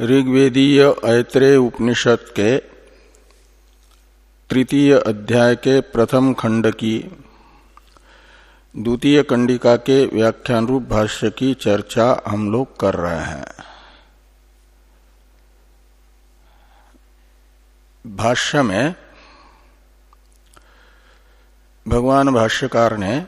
ऋग्वेदीय ऐत्रेय उपनिषद के तृतीय अध्याय के प्रथम खंड की द्वितीय कंडिका के व्याख्यान रूप भाष्य की चर्चा हम लोग कर रहे हैं। भाष्य में भगवान भाष्यकार ने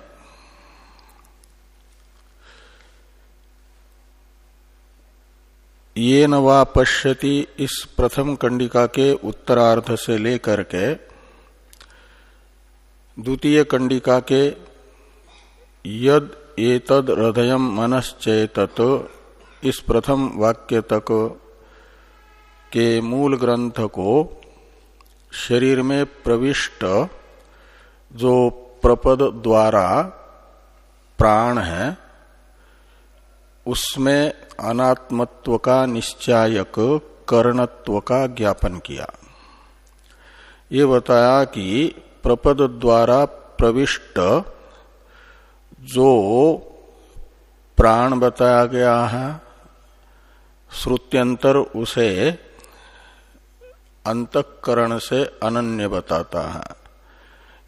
ये नवा पश्यति इस प्रथम कंडिका के उत्तरार्ध से लेकर के द्वितीय कंडिका के यद एतद हृदय मनश्चेत इस प्रथम वाक्य तक के मूल ग्रंथ को शरीर में प्रविष्ट जो प्रपद द्वारा प्राण है, उसमें अनात्मत्व का निश्चायक कर्णत्व का ज्ञापन किया। ये बताया कि प्रपद द्वारा प्रविष्ट जो प्राण बताया गया है, श्रुत्यंतर उसे अंतकरण से अनन्य बताता है।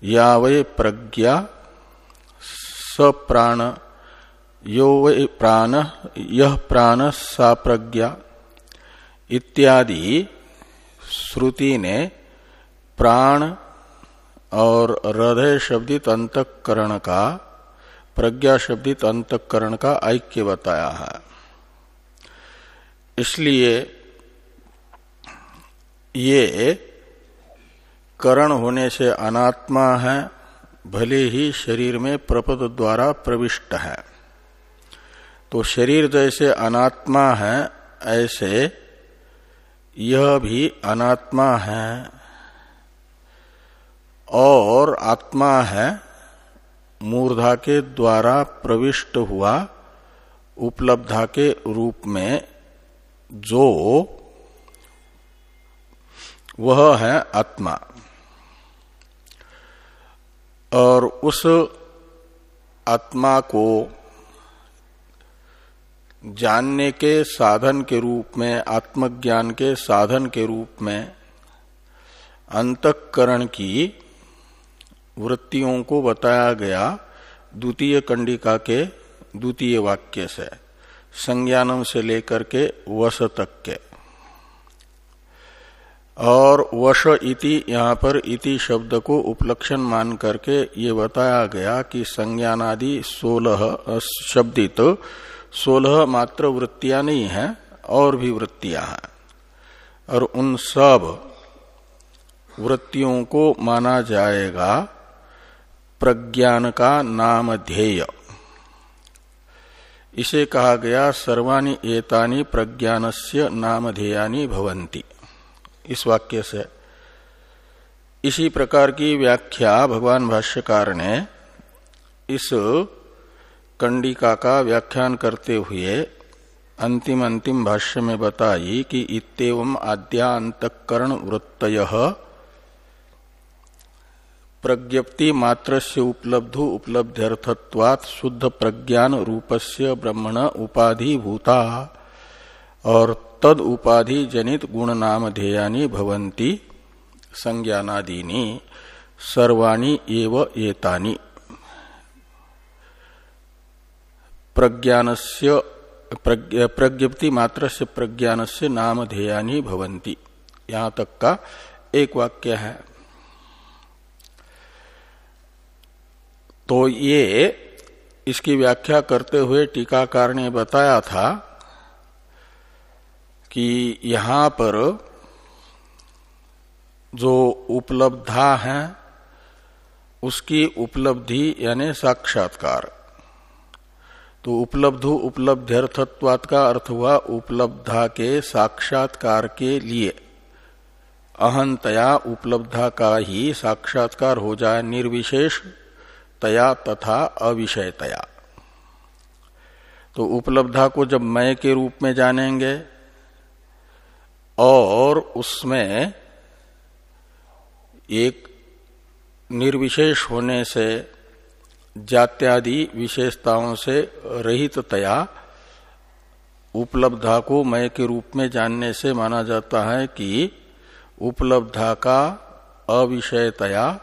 या वे प्रज्ञा सप्राण यो प्राण यह प्राण सा प्रज्ञा इत्यादि श्रुति ने प्राण और हृदय शब्दित अंतकरण का, प्रज्ञा शब्दित अंतकरण का ऐक्य बताया है। इसलिए ये करण होने से अनात्मा है, भले ही शरीर में प्रपद द्वारा प्रविष्ट है। तो शरीर जैसे अनात्मा है, ऐसे यह भी अनात्मा है। और आत्मा है, मूर्धा के द्वारा प्रविष्ट हुआ, उपलब्धा के रूप में, जो वह है आत्मा। और उस आत्मा को जानने के साधन के रूप में, आत्मज्ञान के साधन के रूप में अंतकरण की वृत्तियों को बताया गया द्वितीय कंडिका के द्वितीय वाक्य से, संज्ञानम से लेकर के वश तक के। और वश इति, यहाँ पर इति शब्द को उपलक्षण मान करके ये बताया गया कि संज्ञानादि सोलह शब्दित सोलह मात्र वृत्तियाँ नहीं है, और भी वृत्तियाँ हैं। और उन सब वृत्तियों को माना जाएगा प्रज्ञान का नाम ध्येय। इसे कहा गया सर्वाणी एतानी प्रज्ञानस्य नामधेयानी भवंती इस वाक्य से इसी प्रकार की व्याख्या भगवान भाष्यकार ने इस कंडिका का व्याख्यान करते हुए अंतिम अंतिम भाष्य में बताई कि इतम आद्यांतकरण वृत्त प्रज्ञप्ति मात्र से उपलब्धु उपलब्ध्यर्थत्वात् शुद्ध प्रज्ञान रूपस्य ब्रह्मण उपाधि भूता और तद उपाधि जनित गुण नाम ध्येयानी भवंती संज्ञानादीनी, सर्वाणी एव एतानी। प्रज्ञानस्य प्रज्ञप्ति मात्र से प्रज्ञान से नाम ध्येयानी भवंती यहाँ तक का एक वाक्य है। तो ये इसकी व्याख्या करते हुए टीकाकार ने बताया था कि यहाँ पर जो उपलब्धा है, उसकी उपलब्धि यानी साक्षात्कार। तो उपलब्धु उपलब्ध्यर्थत्वात का अर्थ हुआ उपलब्धा के साक्षात्कार के लिए। अहंतया उपलब्धा का ही साक्षात्कार हो जाए निर्विशेष, तया तथा अविषयतया। तो उपलब्धा को जब मय के रूप में जानेंगे और उसमें एक निर्विशेष होने से जात्यादि विशेषताओं से रहिततया उपलब्धा को मय के रूप में जानने से माना जाता है कि उपलब्धा का अविषयतया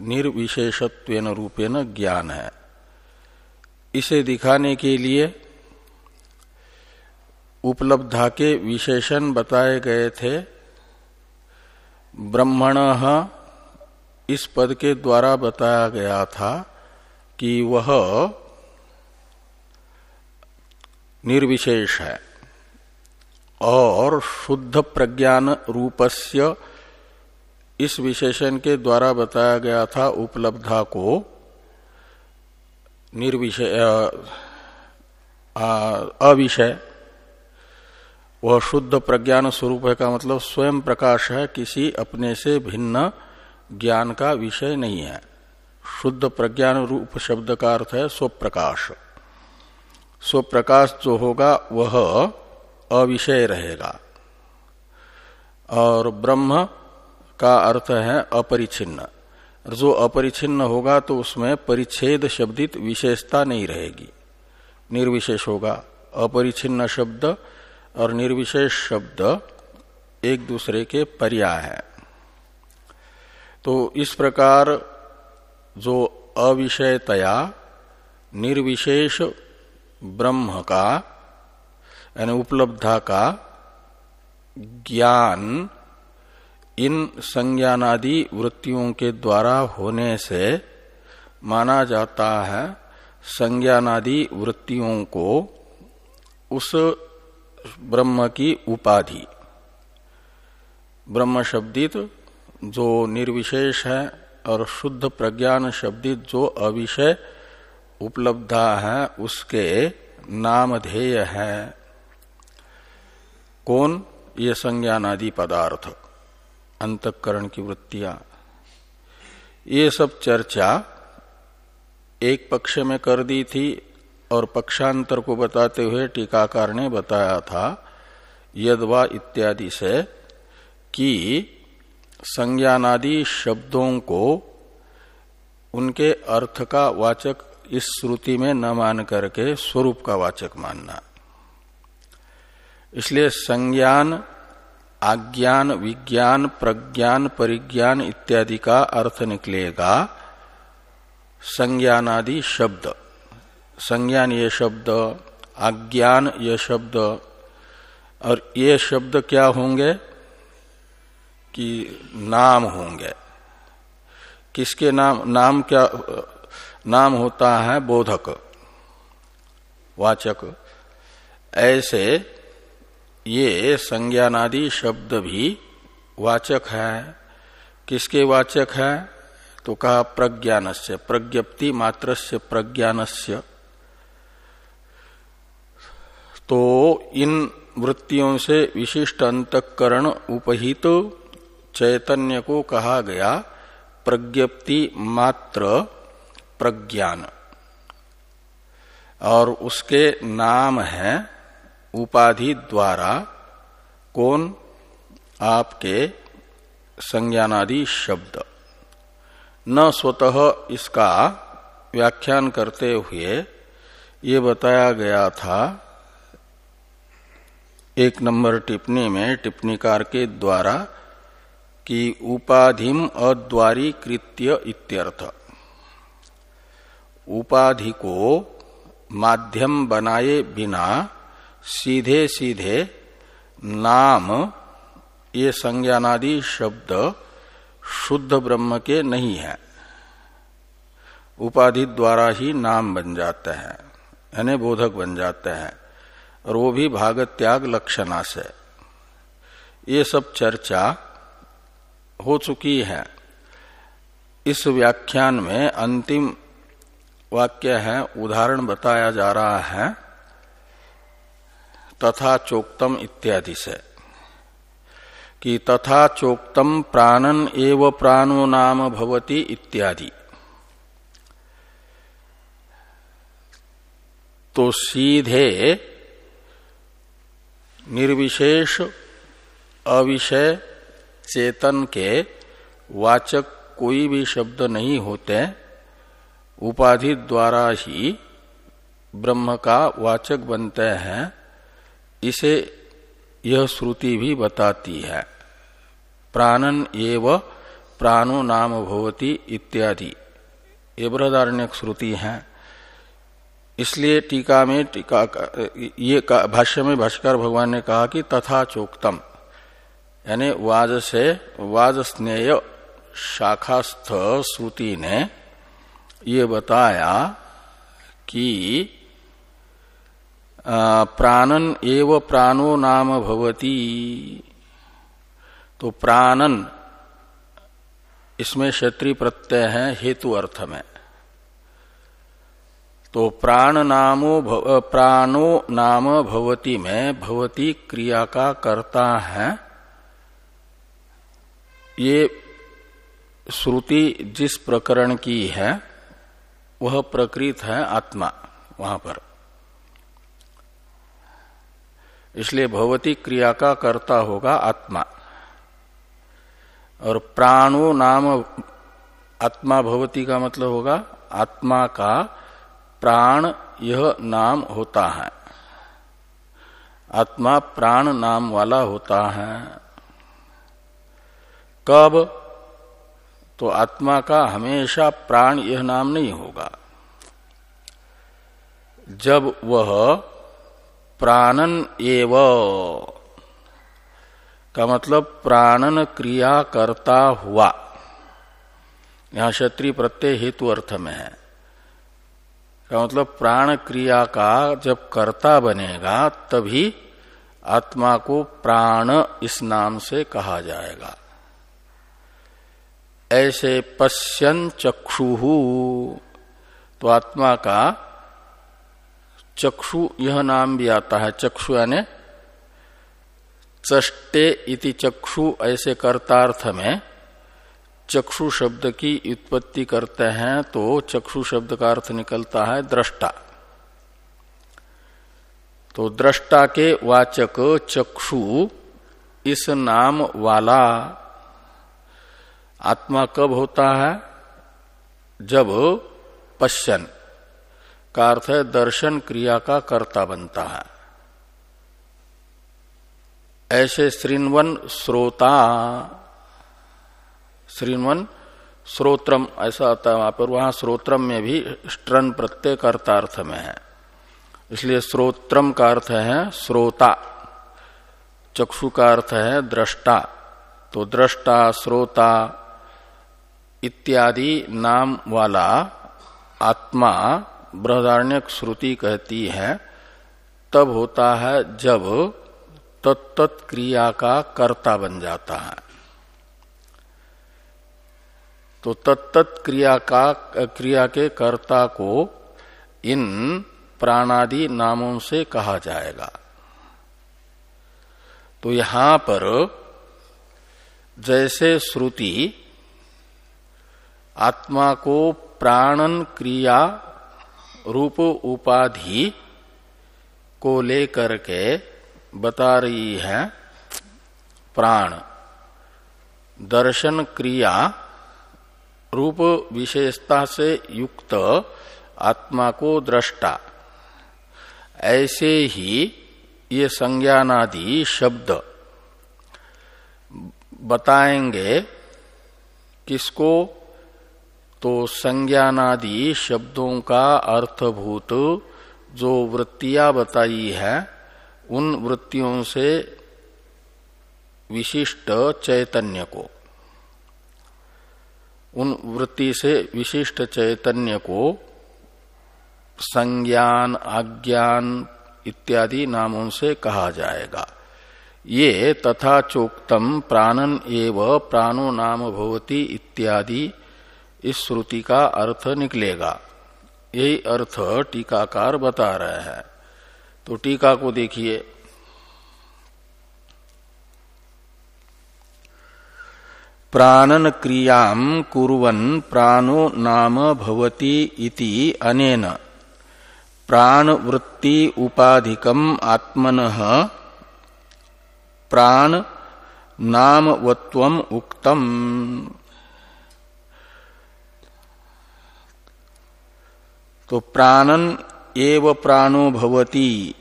निर्विशेषत्व रूपेण ज्ञान है। इसे दिखाने के लिए उपलब्धा के विशेषण बताए गए थे। ब्रह्मण इस पद के द्वारा बताया गया था कि वह निर्विशेष है और शुद्ध प्रज्ञान रूपस्य इस विशेषण के द्वारा बताया गया था उपलब्धा को निर्विषय अविषय। वह शुद्ध प्रज्ञान स्वरूप है का मतलब स्वयं प्रकाश है, किसी अपने से भिन्न ज्ञान का विषय नहीं है। शुद्ध प्रज्ञान रूप शब्द का अर्थ है स्वप्रकाश। स्वप्रकाश जो होगा, वह अविषय रहेगा। और ब्रह्म का अर्थ है अपरिचिन्न जो अपरिचिन्न होगा तो उसमें परिच्छेद शब्दित विशेषता नहीं रहेगी। निर्विशेष होगा। अपरिचिन्न शब्द और निर्विशेष शब्द एक दूसरे के पर्याय है। तो इस प्रकार जो अविषयतया निर्विशेष ब्रह्म का, यानी उपलब्धा का ज्ञान, इन संज्ञानादि वृत्तियों के द्वारा होने से माना जाता है संज्ञानादि वृत्तियों को उस ब्रह्म की उपाधि। ब्रह्म शब्दित जो निर्विशेष है और शुद्ध प्रज्ञान शब्दित जो अविषय उपलब्धा है, उसके नामधेय है। कौन? ये संज्ञानादि पदार्थ, अंतकरण की वृत्तियाँ। ये सब चर्चा एक पक्ष में कर दी थी और पक्षांतर को बताते हुए टीकाकार ने बताया था, यदवा इत्यादि से, कि संज्ञानादि शब्दों को उनके अर्थ का वाचक इस श्रुति में न मान करके स्वरूप का वाचक मानना। इसलिए संज्ञान, आज्ञान, विज्ञान, प्रज्ञान, परिज्ञान इत्यादि का अर्थ निकलेगा संज्ञानादि शब्द। संज्ञान ये शब्द, आज्ञान ये शब्द, और ये शब्द क्या होंगे? कि नाम होंगे। किसके नाम नाम क्या, नाम होता है बोधक, वाचक। ऐसे ये संज्ञानादि शब्द भी वाचक है। किसके वाचक है? तो कहा प्रज्ञान से प्रज्ञप्ति मात्र से प्रज्ञान तो इन वृत्तियों से विशिष्ट अंतकरण उपहित तो चैतन्य को कहा गया, प्रज्ञप्ति मात्र प्रज्ञान। और उसके नाम है उपाधि द्वारा कौन? आपके संज्ञानादि शब्द। न स्वतः इसका व्याख्यान करते हुए ये बताया गया था, एक नंबर टिप्पणी में टिप्पणीकार के द्वारा कि उपाधिम अद्वारी कृत्य इत्यर्थ। उपाधि को माध्यम बनाए बिना सीधे सीधे नाम, ये संज्ञानादि शब्द शुद्ध ब्रह्म के नहीं है। उपाधि द्वारा ही नाम बन जाते हैं, यानी बोधक बन जाते हैं, और वो भी भाग त्याग लक्षणा से ये सब चर्चा हो चुकी है। इस व्याख्यान में अंतिम वाक्य है, उदाहरण बताया जा रहा है, तथा चोक्तम इत्यादि से, कि तथा चोक्तम प्राणन एव प्राणो नाम भवती इत्यादि। तो सीधे निर्विशेष अविषय चेतन के वाचक कोई भी शब्द नहीं होते, उपाधि द्वारा ही ब्रह्म का वाचक बनते हैं, इसे यह श्रुति भी बताती है। प्राणन एव प्राणो नाम भवती इत्यादि। ये बृहदारण्य श्रुति है। इसलिए टीका में टीका ये भाष्य में भाष्कर भगवान ने कहा कि तथा चोक्तम। यानी वाज से वाज स्नेय शाखास्थ श्रुति ने ये बताया कि प्राणन एव प्राणो नाम भवती। तो प्राणन, इसमें क्षत्रिय प्रत्यय है हेतु अर्थ में। तो प्राण नामो प्राणो नाम भवती में भवती क्रिया का करता है। ये श्रुति जिस प्रकरण की है, वह प्रकृत है आत्मा, वहाँ पर। इसलिए भगवती क्रिया का कर्ता होगा आत्मा। और प्राणो नाम आत्मा भगवती का मतलब होगा, आत्मा का प्राण यह नाम होता है। आत्मा प्राण नाम वाला होता है। कब? तो आत्मा का हमेशा प्राण यह नाम नहीं होगा। जब वह प्राणन एव, का मतलब प्राणन क्रिया करता हुआ। यहाँ क्षत्रिय प्रत्यय हेतु अर्थ में है। का मतलब प्राण क्रिया का जब कर्ता बनेगा, तभी आत्मा को प्राण इस नाम से कहा जाएगा। ऐसे पश्यन चक्षु। तो आत्मा का चक्षु, यह नाम भी आता है, चक्षु यानी चष्टे इति चक्षु, ऐसे कर्तार्थ में चक्षु शब्द की उत्पत्ति करते हैं तो चक्षु शब्द का अर्थ निकलता है दृष्टा। तो दृष्टा के वाचक चक्षु, इस नाम वाला आत्मा कब होता है? जब पश्चन। का अर्थ है दर्शन क्रिया का कर्ता बनता है। ऐसे श्रीनवन श्रोता, श्रीनवन श्रोत्रम, ऐसा आता है वहाँ पर, वहाँ श्रोत्रम में भी स्ट्रन प्रत्यय कर्तार्थ में है। इसलिए श्रोत्रम का अर्थ है श्रोता। चक्षु का अर्थ है दृष्टा। तो दृष्टा, श्रोता इत्यादि नाम वाला आत्मा बृहदारण्य श्रुति कहती है, तब होता है जब तत्त क्रिया का कर्ता बन जाता है। तो तत्त क्रिया का, क्रिया के कर्ता को इन प्राणादि नामों से कहा जाएगा। तो यहाँ पर जैसे श्रुति आत्मा को प्राणन क्रिया रूप उपाधि को लेकर के बता रही है प्राण। दर्शन क्रिया रूप विशेषता से युक्त आत्मा को दृष्टा। ऐसे ही ये संज्ञानादि शब्द बताएँगे किसको तो संज्ञानादि शब्दों का अर्थभूत जो वृत्तियाँ बताई है, उन वृत्तियों से विशिष्ट चैतन्य को। उन वृत्ति से विशिष्ट चैतन्य को संज्ञान आज्ञान इत्यादि नामों से कहा जाएगा। ये तथा चोक्तम प्राणन एव प्राणो नाम भवती इत्यादि इस श्रुति का अर्थ निकलेगा। यही अर्थ टीकाकार बता रहे हैं। तो टीका को देखिए। प्राणन क्रिया कुरन प्राणो नाम भवती इति अनेन। प्राण वृत्ति उपाधिकम आत्मन। प्राण नामवत्वम उक्तम। तो प्राणन एव प्राणो भवती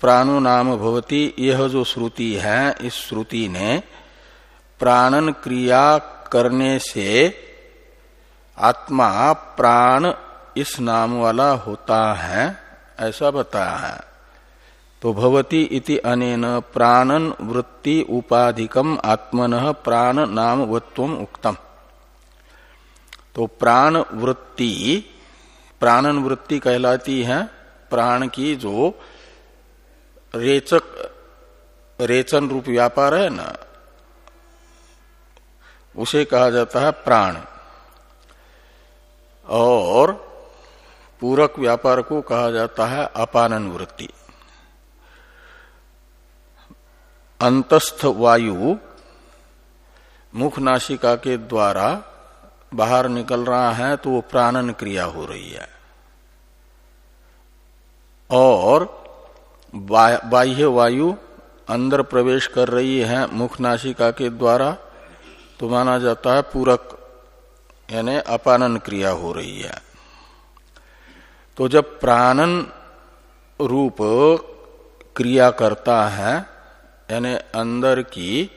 प्राणो नाम भवती, यह जो श्रुति है, इस श्रुति ने प्राणन क्रिया करने से आत्मा, प्राण इस नाम वाला होता है, ऐसा बताया है। तो भवती इति अनेन प्राणन वृत्ति उपाधिकम आत्मन प्राण नाम वत्व उक्तम। तो प्राण वृत्ति प्राणन वृत्ति कहलाती है, प्राण की जो रेचक, रेचन रूप व्यापार है ना, उसे कहा जाता है प्राण। और पूरक व्यापार को कहा जाता है अपानन वृत्ति अंतस्थ वायु मुख नासिका के द्वारा बाहर निकल रहा है तो वो प्राणन क्रिया हो रही है। और बाह्य वायु अंदर प्रवेश कर रही है मुख नासिका के द्वारा तो माना जाता है पूरक, यानी अपानन क्रिया हो रही है। तो जब प्राणन रूप क्रिया करता है, यानी अंदर की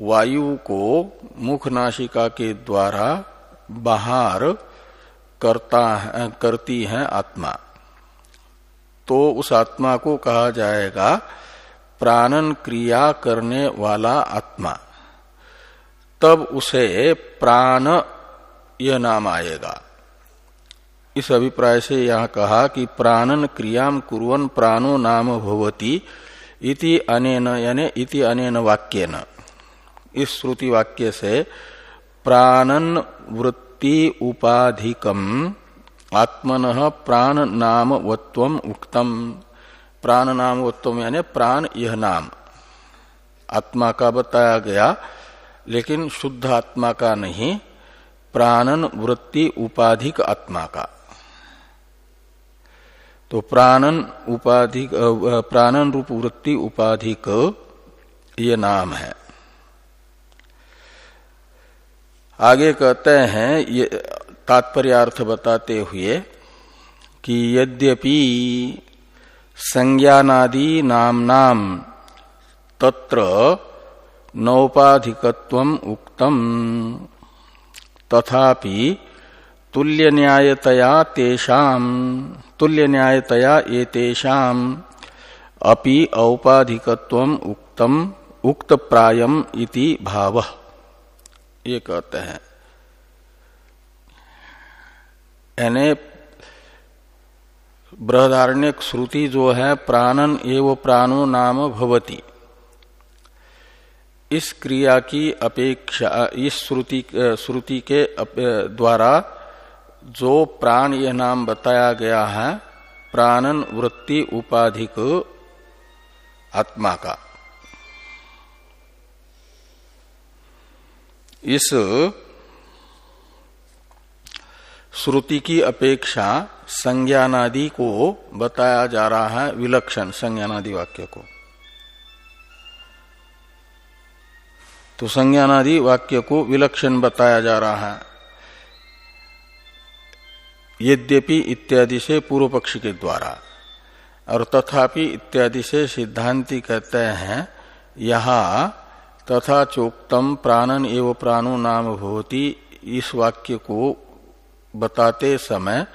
वायु को मुख नासिका के द्वारा बाहर करता है, करती है आत्मा। तो उस आत्मा को कहा जाएगा, प्राणन क्रिया करने वाला आत्मा। तब उसे प्राण यह नाम आएगा। इस अभिप्राय से यह कहा कि प्राणन क्रियाम कुरन प्राणो नाम भवती इति अनेन, यानी इति अनेन वाक्यन। इस श्रुति वाक्य से प्राणन वृत्ति उपाधिकम, आत्मन प्राण नाम वत्वम उक्तम। प्राण नाम वत्वम यानी प्राण यह नाम। आत्मा का बताया गया, लेकिन शुद्ध आत्मा का नहीं, प्राणन वृत्ति उपाधिक आत्मा का। तो प्राणन उपाधिक प्राणन रूप वृत्ति उपाधिक ये नाम है। आगे कहते हैं, ये तात्पर्यार्थ बताते हुए कि यद्यपि संज्ञानादि नाम नाम तत्र नौपाधिकत्व उक्तम, तथापि तुल्य न्यायतया तेषाम तुल्य न्यायतया एतेषाम अपि औपाधिकत्व उक्तम उक्त प्रायम इति भाव। ये कहते हैं, यानी बृहदारण्य श्रुति जो है, प्राणन एवं प्राणो नाम भवती। इस क्रिया की अपेक्षा, इस श्रुति श्रुति के, द्वारा जो प्राण यह नाम बताया गया है, प्राणन वृत्ति उपाधिक आत्मा का। इस श्रुति की अपेक्षा संज्ञानादि को बताया जा रहा है, विलक्षण संज्ञानादि वाक्य को। तो संज्ञानादि वाक्य को विलक्षण बताया जा रहा है। यद्यपि इत्यादि से पूर्व पक्ष के द्वारा, और तथापि इत्यादि से सिद्धांति कहते हैं, यहा तथा चोक्तम प्राणन एवं प्राणो नाम भवती, इस वाक्य को बताते समय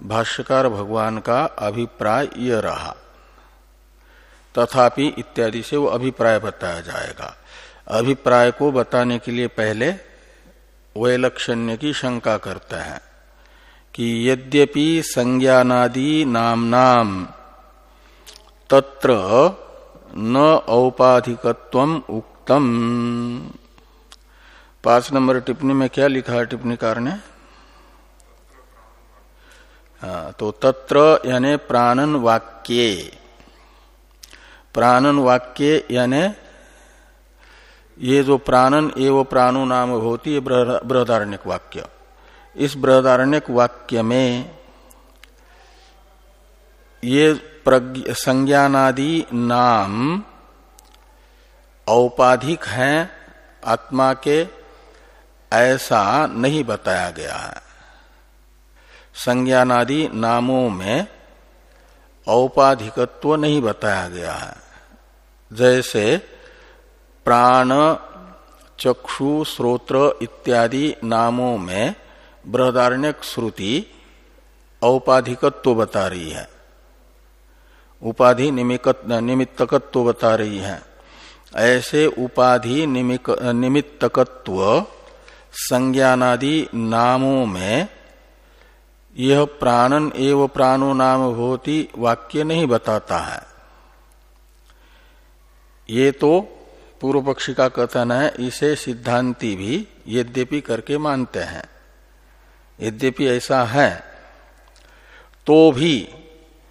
भाष्यकार भगवान का अभिप्राय यह रहा। तथापि इत्यादि से वो अभिप्राय बताया जाएगा। अभिप्राय को बताने के लिए पहले वैलक्षण्य की शंका करते हैं कि यद्यपि संज्ञानादि नाम नाम तत्र न औपाधिकत्व उक्तम पाँच नंबर टिप्पणी में क्या लिखा है टिप्पणीकार ने? तो तत्र यानी प्राणन वाक्य। प्राणन वाक्य यानी ये जो प्राणन एवं प्राणु नाम होती है बृहदारण्यक वाक्य। इस बृहदारण्यक वाक्य में ये संज्ञानादि नाम औपाधिक हैं, आत्मा के, ऐसा नहीं बताया गया है। संज्ञानादि नामों में औपाधिकत्व नहीं बताया गया है। जैसे प्राण, चक्षु, श्रोत्र इत्यादि नामों में बृहदारण्यक श्रुति औपाधिकत्व बता रही है। उपाधि निमित्तकत्व बता रही है। ऐसे उपाधि निमित्तकत्व संज्ञानादि नामों में यह प्राणन एव प्राणो नाम होती वाक्य नहीं बताता है। ये तो पूर्व पक्षी का कथन है, इसे सिद्धांति भी यद्यपि करके मानते हैं। यद्यपि ऐसा है तो भी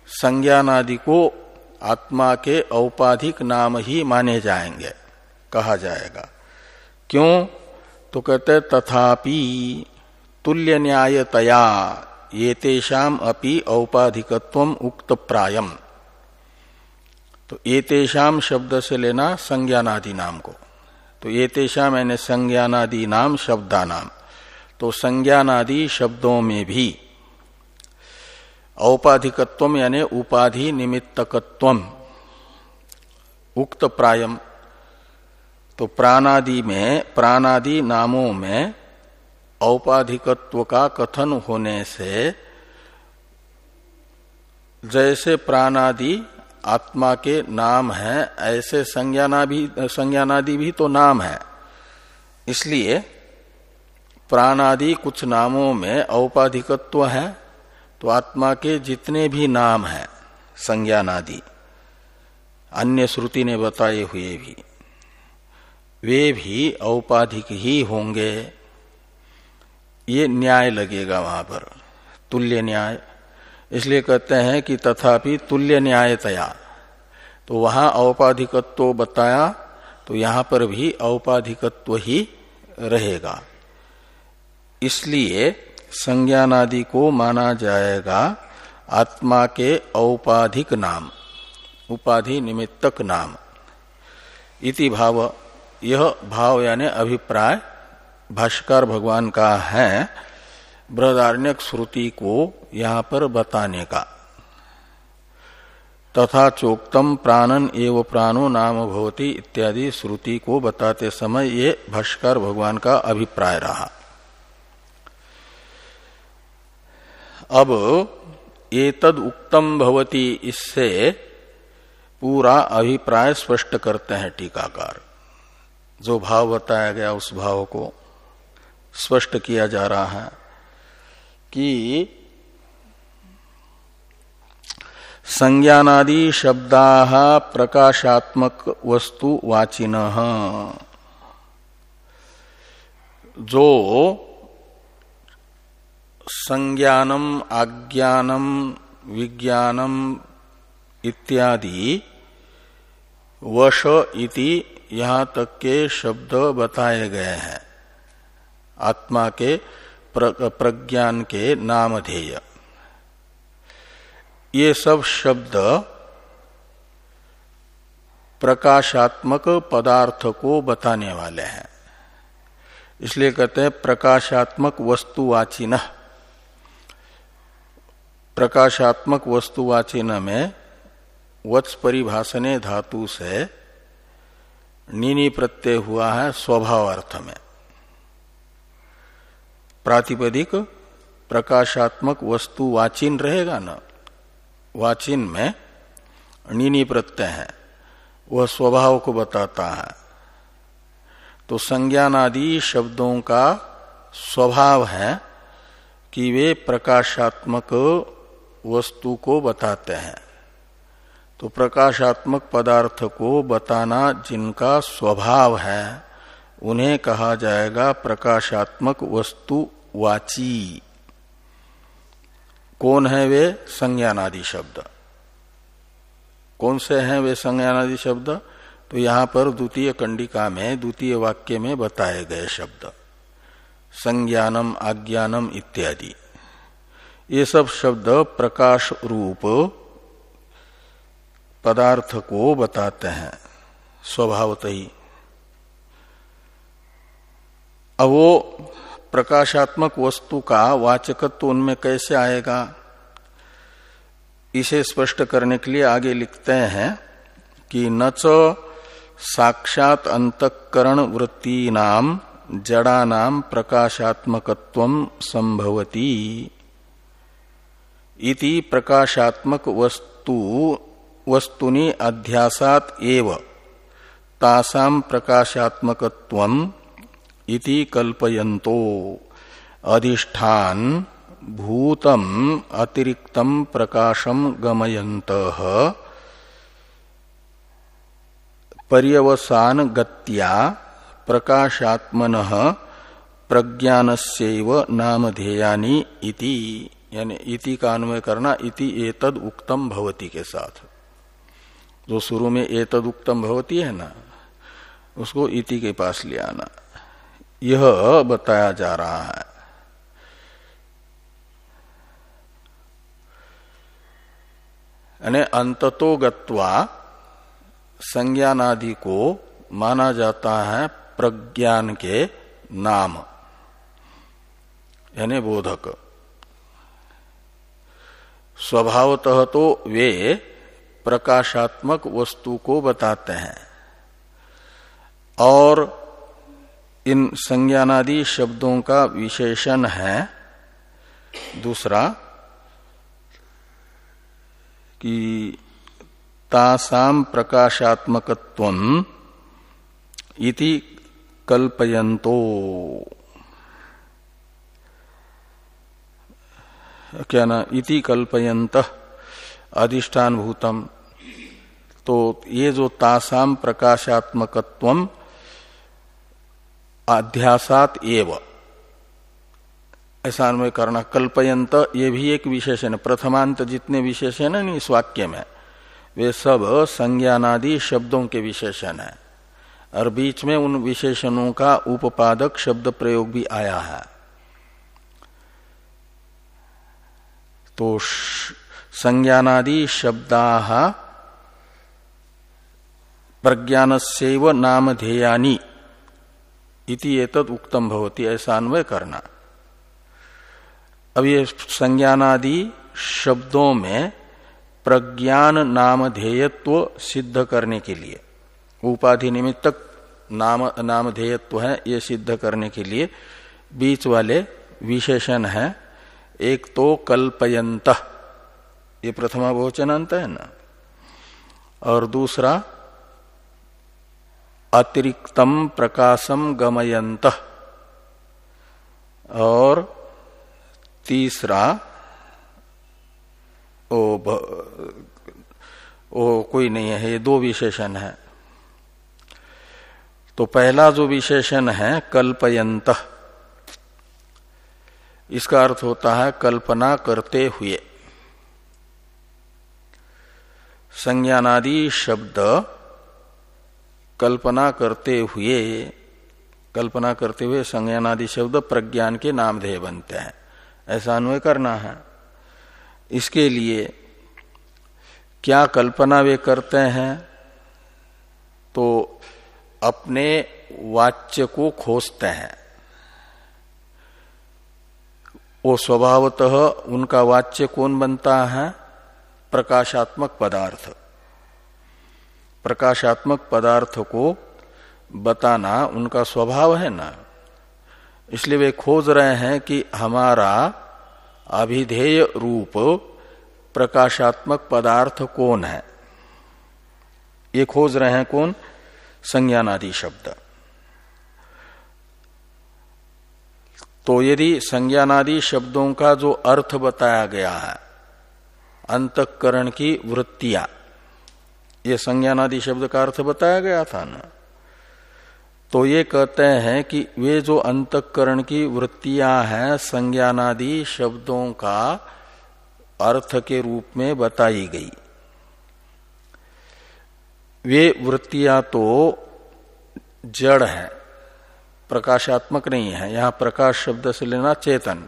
संज्ञानादि को आत्मा के औपाधिक नाम ही माने जाएँगे, कहा जाएगा। क्यों? तो कहते, तथापि तुल्य न्यायतया ये तेषाम अपि औपाधिकत्व उक्त प्रायम। तो ये तेषाम शब्द से लेना संज्ञानादि नाम को। तो ये तेषाम यानी संज्ञानादि नाम शब्दा नाम तो संज्ञानादि शब्दों में भी औपाधिकत्व यानी उपाधि निमित्तकत्व उक्त प्रायम तो प्राणादि में, प्राणादि नामों में औपाधिकत्व का कथन होने से जैसे प्राणादि आत्मा के नाम है, ऐसे संज्ञाना भी संज्ञानादि भी तो नाम है। इसलिए प्राणादि कुछ नामों में औपाधिकत्व है तो आत्मा के जितने भी नाम हैं संज्ञान आदि अन्य श्रुति ने बताए हुए भी, वे भी औपाधिक ही होंगे। ये न्याय लगेगा वहाँ पर, तुल्य न्याय। इसलिए कहते हैं कि तथापि तुल्य न्यायतया तो वहाँ औपाधिकत्व बताया तो यहाँ पर भी औपाधिकत्व ही रहेगा। इसलिए संज्ञानादि को माना जाएगा आत्मा के औपाधिक नाम, उपाधि निमित्तक नाम। इति भाव, यह भाव यानी अभिप्राय भाष्कर भगवान का है बृहदारण्यक श्रुति को यहाँ पर बताने का। तथा चोक्तम प्राणन एव प्राणो नाम भवती इत्यादि श्रुति को बताते समय ये भाष्कर भगवान का अभिप्राय रहा। अब ये तद उत्तम भवती, इससे पूरा अभिप्राय स्पष्ट करते हैं टीकाकार। जो भाव बताया गया उस भाव को स्पष्ट किया जा रहा है कि संज्ञानादि शब्दा प्रकाशात्मक वस्तु वाचिन। जो संज्ञानम आज्ञानम विज्ञानम इत्यादि वश इति यहाँ तक के शब्द बताए गए हैं। आत्मा के प्रज्ञान के नामधेय। ये सब शब्द प्रकाशात्मक पदार्थ को बताने वाले हैं। इसलिए कहते हैं प्रकाशात्मक वस्तुवाचिन। प्रकाशात्मक वस्तुवाचिन में वत्स परिभाषने धातु से नीनी प्रत्यय हुआ है स्वभाव अर्थ में। प्रातिपदिक प्रकाशात्मक वस्तु वाचिन रहेगा ना? वाचिन में नीनी प्रत्यय है। वह स्वभाव को बताता है। तो संज्ञान आदि शब्दों का स्वभाव है कि वे प्रकाशात्मक वस्तु को बताते हैं। तो प्रकाशात्मक पदार्थ को बताना जिनका स्वभाव है, उन्हें कहा जाएगा प्रकाशात्मक वस्तु वाची। कौन है वे? संज्ञानादि शब्द। कौन से हैं वे संज्ञानादि शब्द? तो यहाँ पर द्वितीय कंडिका में, द्वितीय वाक्य में बताए गए शब्द। संज्ञानम, आज्ञानम इत्यादि। ये सब शब्द प्रकाश रूप पदार्थ को बताते हैं, स्वभावत ही। अब वो प्रकाशात्मक वस्तु का वाचकत्व उनमें कैसे आएगा, इसे स्पष्ट करने के लिए आगे लिखते हैं कि न साक्षात अंतकरण वृत्ति नाम जड़ा नाम प्रकाशात्मकत्व संभवती। इति प्रकाशात्मक वस्तु, वस्तुनि अध्यासात एव। तासाम प्रकाशात्मकत्व इति कल्पयंतो अधिष्ठान भूतम अतिरिक्तम प्रकाशम गमयंत पर्यवसान गत्या प्रकाशात्मन प्रज्ञान नामधेयानी इति। यानी इति का अन्वय करना इति एतद उक्तम भवती के साथ। जो शुरू में एतद उक्तम भवती है ना, उसको इति के पास ले आना। यह बताया जा रहा है। यानी अंततो गत्वा संज्ञानादि को माना जाता है प्रज्ञान के नाम। यानी बोधक। स्वभावतः तो वे प्रकाशात्मक वस्तु को बताते हैं। और इन संज्ञानादि शब्दों का विशेषण है। दूसरा, कि तासाम प्रकाशात्मकत्व इति कल्पयंतो क्या ना इति कल्पयंत अधिष्ठान भूतम तो ये जो तासाम प्रकाशात्मकत्व अध्यासात एव। ऐसा अन्वय करना कल्पयंत ये भी एक विशेषण प्रथमांत जितने विशेषण है इस वाक्य में। वे सब संज्ञानादि शब्दों के विशेषण है। और बीच में उन विशेषणों का उपादक शब्द प्रयोग भी आया है। तो संज्ञानादि शब्दा प्रज्ञान से नाम ध्येयानी इति उक्तम भवती, ऐसा अन्वय करना। अब ये संज्ञानादि शब्दों में प्रज्ञान नाम ध्येयत्व सिद्ध करने के लिए, उपाधि निमित्तक नाम नाम ध्येयत्व है, ये सिद्ध करने के लिए बीच वाले विशेषण है। एक तो कल्पयंत। ये प्रथमा अंत है ना? और दूसरा अतिरिक्तम प्रकाशम गमयंत। और तीसरा ओ, ओ कोई नहीं है ये दो विशेषण है। तो पहला जो विशेषण है कल्पयंत। इसका अर्थ होता है कल्पना करते हुए। संज्ञानादि शब्द कल्पना करते हुए, कल्पना करते हुए संज्ञानादि शब्द प्रज्ञान के नामधेय बनते हैं। ऐसा अन्वय करना है। इसके लिए क्या कल्पना वे करते हैं? तो अपने वाच्य को खोजते हैं। वो स्वभावतः उनका वाच्य कौन बनता है? प्रकाशात्मक पदार्थ। प्रकाशात्मक पदार्थ को बताना उनका स्वभाव है ना? इसलिए वे खोज रहे हैं कि हमारा अभिधेय रूप प्रकाशात्मक पदार्थ कौन है? ये खोज रहे हैं कौन? संज्ञानादि शब्द। तो यदि संज्ञानादि शब्दों का जो अर्थ बताया गया है, अंतकरण की वृत्तियाँ, ये संज्ञानादि शब्द का अर्थ बताया गया था ना? तो ये कहते हैं कि वे जो अंतकरण की वृत्तियाँ हैं, संज्ञानादि शब्दों का अर्थ के रूप में बताई गई। वे वृत्तियाँ तो जड़ है। प्रकाशात्मक नहीं है। यहाँ प्रकाश शब्द से लेना चेतन।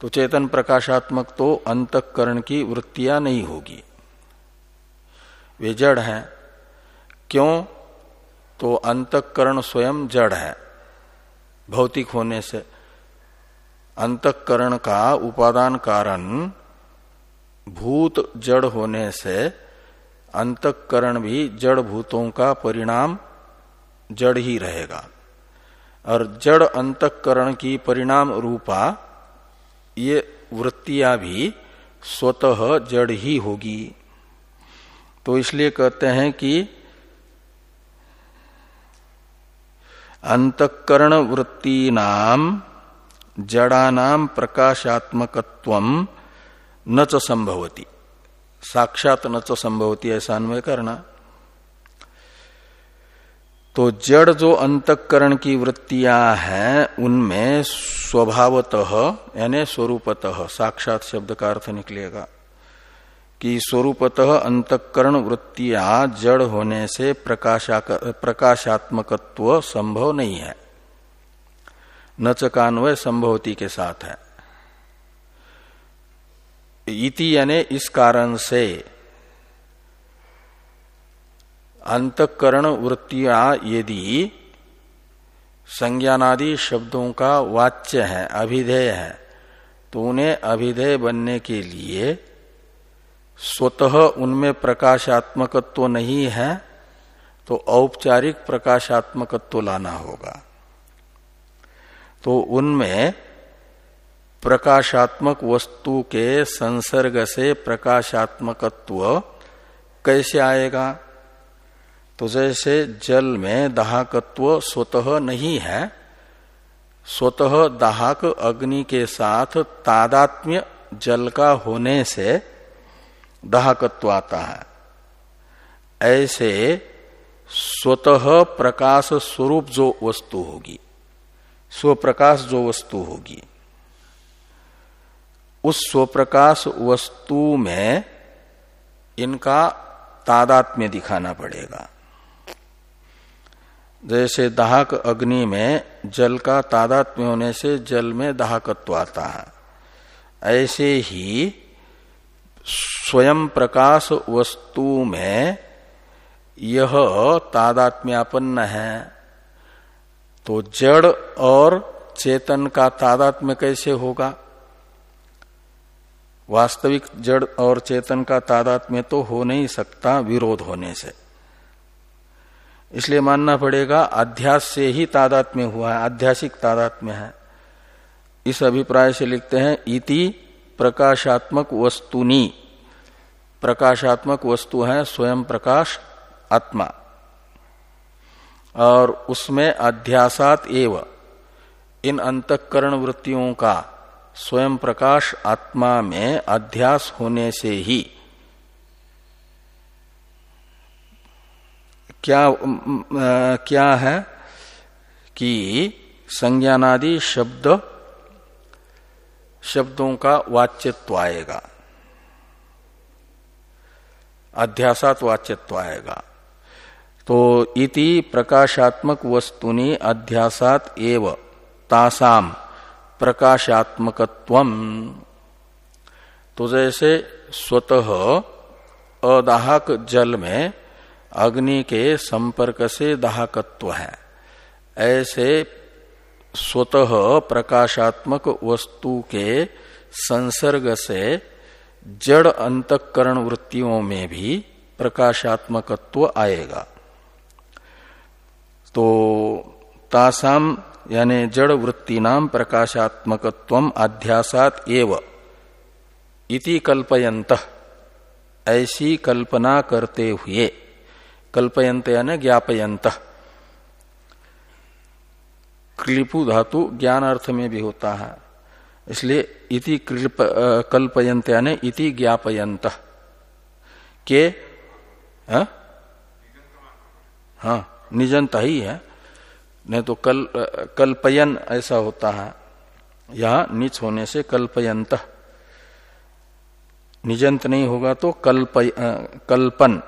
तो चेतन प्रकाशात्मक तो अंतकरण की वृत्तियाँ नहीं होगी। वे जड़ हैं। क्यों? तो अंतकरण स्वयं जड़ है। भौतिक होने से अंतकरण का उपादान कारण भूत जड़ होने से अंतकरण भी जड़ भूतों का परिणाम जड़ ही रहेगा। और जड़ अंतकरण की परिणाम रूपा, ये वृत्तियाँ भी स्वतः जड़ ही होगी। तो इसलिए कहते हैं कि अंतकरण वृत्ति नाम जड़ानाम प्रकाशात्मकत्व न च संभवती। साक्षात न च संभवती ऐसा अन्वय करना। तो जड़ जो अंतकरण की वृत्तियाँ हैं, उनमें स्वभावतः, यानी स्वरूपतः, साक्षात शब्द का अर्थ निकलेगा कि स्वरूपतः अंतकरण वृत्तियाँ जड़ होने से प्रकाशात्मकत्व संभव नहीं है। नचकान्वय संभवती के साथ है। इति यानी इस कारण से अंतकरण वृत्तियाँ यदि संज्ञानादि शब्दों का वाच्य है, अभिधेय है तो उन्हें अभिधेय बनने के लिए स्वतः उनमें प्रकाशात्मकत्व तो नहीं है तो औपचारिक प्रकाशात्मकत्व तो लाना होगा। तो उनमें प्रकाशात्मक वस्तु के संसर्ग से प्रकाशात्मकत्व कैसे आएगा? तो जैसे जल में दाहकत्व स्वतः नहीं है, स्वतः दाहक अग्नि के साथ तादात्म्य जल का होने से दाहकत्व आता है। ऐसे स्वतः प्रकाश स्वरूप जो वस्तु होगी, स्वप्रकाश जो वस्तु होगी, उस स्वप्रकाश वस्तु में इनका तादात्म्य दिखाना पड़ेगा। जैसे दाहक अग्नि में जल का तादात्म्य होने से जल में दाहकत्व आता है। ऐसे ही स्वयं प्रकाश वस्तु में यह तादात्म्यापन्न है। तो जड़ और चेतन का तादात्म्य कैसे होगा? वास्तविक जड़ और चेतन का तादात्म्य तो हो नहीं सकता विरोध होने से। इसलिए मानना पड़ेगा, अध्यास से ही तादात्म्य हुआ है, आध्यासिक तादात्म्य है। इस अभिप्राय से लिखते हैं, इति प्रकाशात्मक वस्तुनी। प्रकाशात्मक वस्तु है स्वयं प्रकाश, आत्मा। और उसमें अध्यासात एव। इन अंतकरण वृत्तियों का स्वयं प्रकाश, आत्मा में अध्यास होने से ही क्या आ, क्या है कि संज्ञानादि शब्द शब्दों का वाच्यत्व आएगा। अध्यासात वाच्यत्व आएगा। तो इति प्रकाशात्मक वस्तुनि अध्यासात एव तासाम प्रकाशात्मकत्व तो जैसे स्वतः अदाहक जल में अग्नि के संपर्क से दाहकत्व है। ऐसे स्वतः प्रकाशात्मक वस्तु के संसर्ग से जड़ अंतकरण वृत्तियों में भी प्रकाशात्मकत्व आएगा। तो तासाम यानी जड़ वृत्ति नाम प्रकाशात्मकत्व अध्यासात एव इति कल्पयंत ऐसी कल्पना करते हुए कल्पयंत यानी ज्ञापयंत क्लिपु धातु ज्ञान अर्थ में भी होता है। इसलिए इति कल्पयंत यानी इति ज्ञापयंत के? हाँ, हाँ निजंत ही है। नहीं तो कल कल्पयन ऐसा होता है। यह निच होने से कल्पयंत निजंत नहीं होगा तो कल्प कल्पन।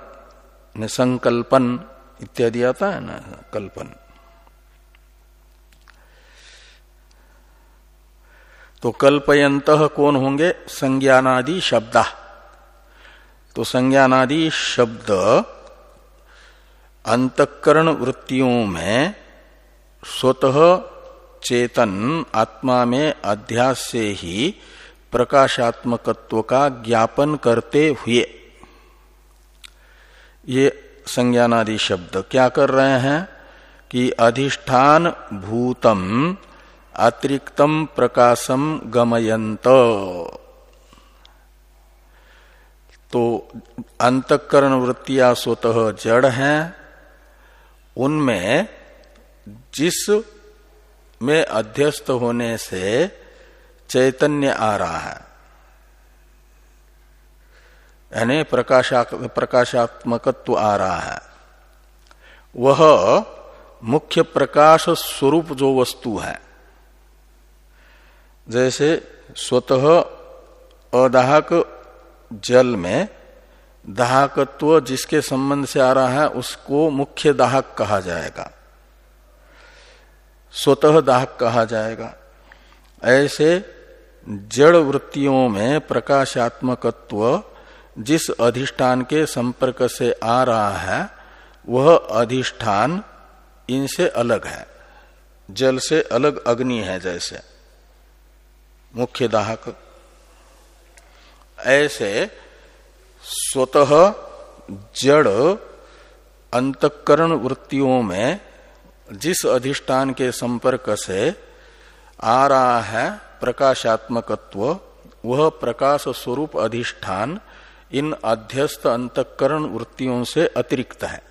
संकल्पन इत्यादि आता है ना, कल्पन। तो कल्पयंत कौन होंगे? संज्ञानादि शब्द। तो संज्ञानादि शब्द अंतकरण वृत्तियों में स्वतः चेतन आत्मा में अध्यास से ही प्रकाशात्मकत्व का ज्ञापन करते हुए ये संज्ञानादि शब्द क्या कर रहे हैं कि अधिष्ठान भूतम अतिरिक्तम प्रकाशम गमयंत। तो अंतकरण वृत्तियाँ स्वतः जड़ हैं। उनमें जिस में अध्यस्त होने से चैतन्य आ रहा है। यानी प्रकाशा प्रकाशात्मकत्व आ रहा है वह मुख्य प्रकाश स्वरूप जो वस्तु है। जैसे स्वतः अदाहक जल में दाहकत्व जिसके संबंध से आ रहा है, उसको मुख्य दाहक कहा जाएगा। स्वतः दाहक कहा जाएगा। ऐसे जड़ वृत्तियों में प्रकाशात्मकत्व जिस अधिष्ठान के संपर्क से आ रहा है, वह अधिष्ठान इनसे अलग है। जल से अलग अग्नि है जैसे। मुख्य दाहक। ऐसे स्वतः जड़ अंतकरण वृत्तियों में जिस अधिष्ठान के संपर्क से आ रहा है, प्रकाशात्मकत्व, वह प्रकाश स्वरूप अधिष्ठान इन अध्यस्त अंतकरण वृत्तियों से अतिरिक्त है।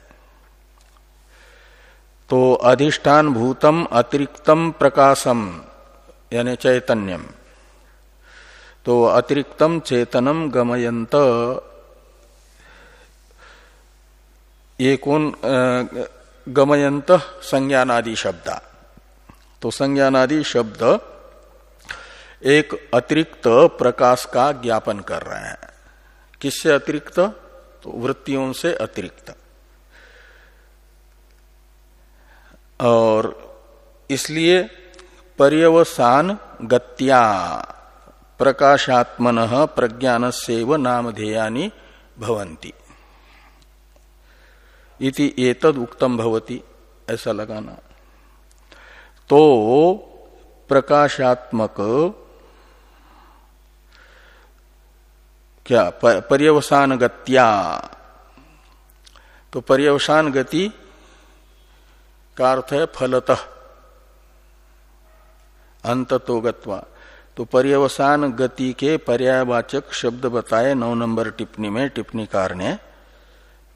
तो अधिष्ठान भूतम अतिरिक्तम प्रकाशम, यानी चैतन्यम। तो अतिरिक्तम चेतनम गमयंत। ये कौन गमयंत संज्ञानादि शब्द। तो संज्ञानादि शब्द एक अतिरिक्त प्रकाश का ज्ञापन कर रहे हैं। किससे अतिरिक्त? तो वृत्तियों से अतिरिक्त। और इसलिए पर्यवसान गत्या प्रकाशात्मन प्रज्ञान से नामधेयानी भवंती इति एतद उक्तम भवती, ऐसा लगाना। तो प्रकाशात्मक क्या पर्यवसान गत्या तो पर्यवसान गति का अर्थ है फलतः। अंत तो तो पर्यवसान गति के पर्यावाचक शब्द बताए नौ नंबर टिप्पणी में टिप्पणीकार ने।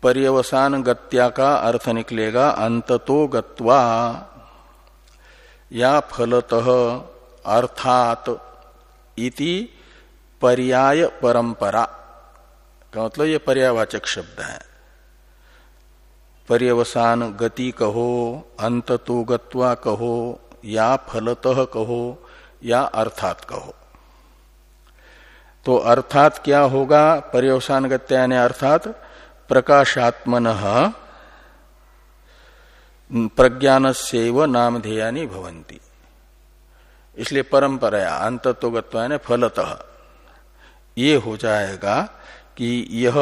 पर्यवसान गत्या का अर्थ निकलेगा अंततो गत्वा या फलतः अर्थात इति पर्याय परंपरा का मतलब ये पर्यावाचक शब्द है। पर्यवसान गति कहो अंततो गत्वा कहो, या फलतः कहो, या अर्थात कहो। तो अर्थात क्या होगा? पर्यवसान गत्या अर्थात प्रकाशात्मन प्रज्ञान से नामधेयानी भवंती इसलिए परंपरा अंतत्वगत्व यानी फलतः। ये हो जाएगा कि यह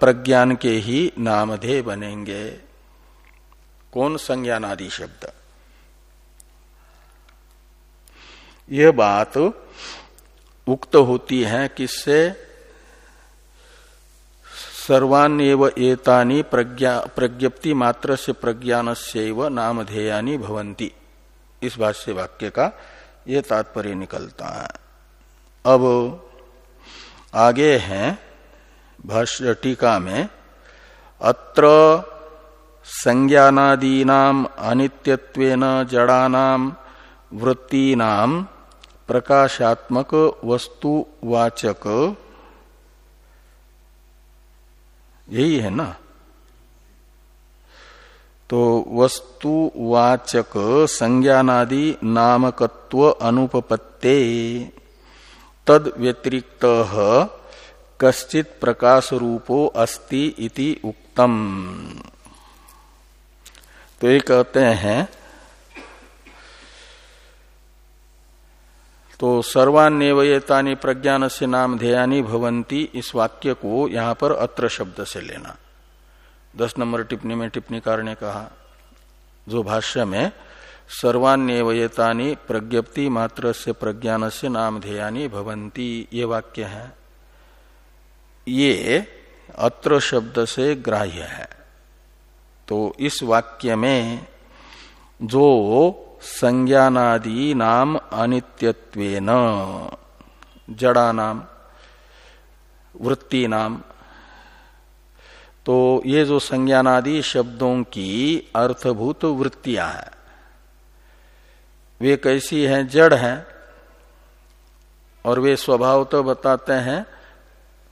प्रज्ञान के ही नामधेय बनेंगे। कौन संज्ञानादि शब्द? यह बात उक्त होती है किससे? सर्वान्व एतानी प्रज्ञा प्रज्ञप्ति मात्र से प्रज्ञान से नामधेयानी भवंती इस भाष्य वाक्य का ये तात्पर्य निकलता है। अब आगे हैं भाष्य टीका में, अत्र संज्ञानादीनाम अनित्यत्वेन जड़ानाम वृत्तीनाम प्रकाशात्मक वस्तुवाचक। यही है ना? तो वस्तुवाचक संज्ञानादि नामकत्व अनुपपत्ते। तद व्यतिरिक्त कश्चित प्रकाश रूपो अस्ति इति उक्तम। तो ये कहते हैं तो सर्वान्वयतानी प्रज्ञान से नाम ध्ययानी भवंती इस वाक्य को यहाँ पर अत्र शब्द से लेना। दस नंबर टिप्पणी में टिप्पणीकार ने कहा, जो भाष्य में सर्वान्यवयतानी प्रज्ञप्ति मात्र से प्रज्ञान से नामधेयानी भवंती ये वाक्य है। ये अत्र शब्द से ग्राह्य है। तो इस वाक्य में जो संज्ञानादि नाम अनित्यत्वेन जड़ा नाम वृत्ति नाम तो ये जो संज्ञानादि शब्दों की अर्थभूत वृत्तियाँ हैं। वे कैसी हैं, जड़ हैं, और वे स्वभाव तो बताते हैं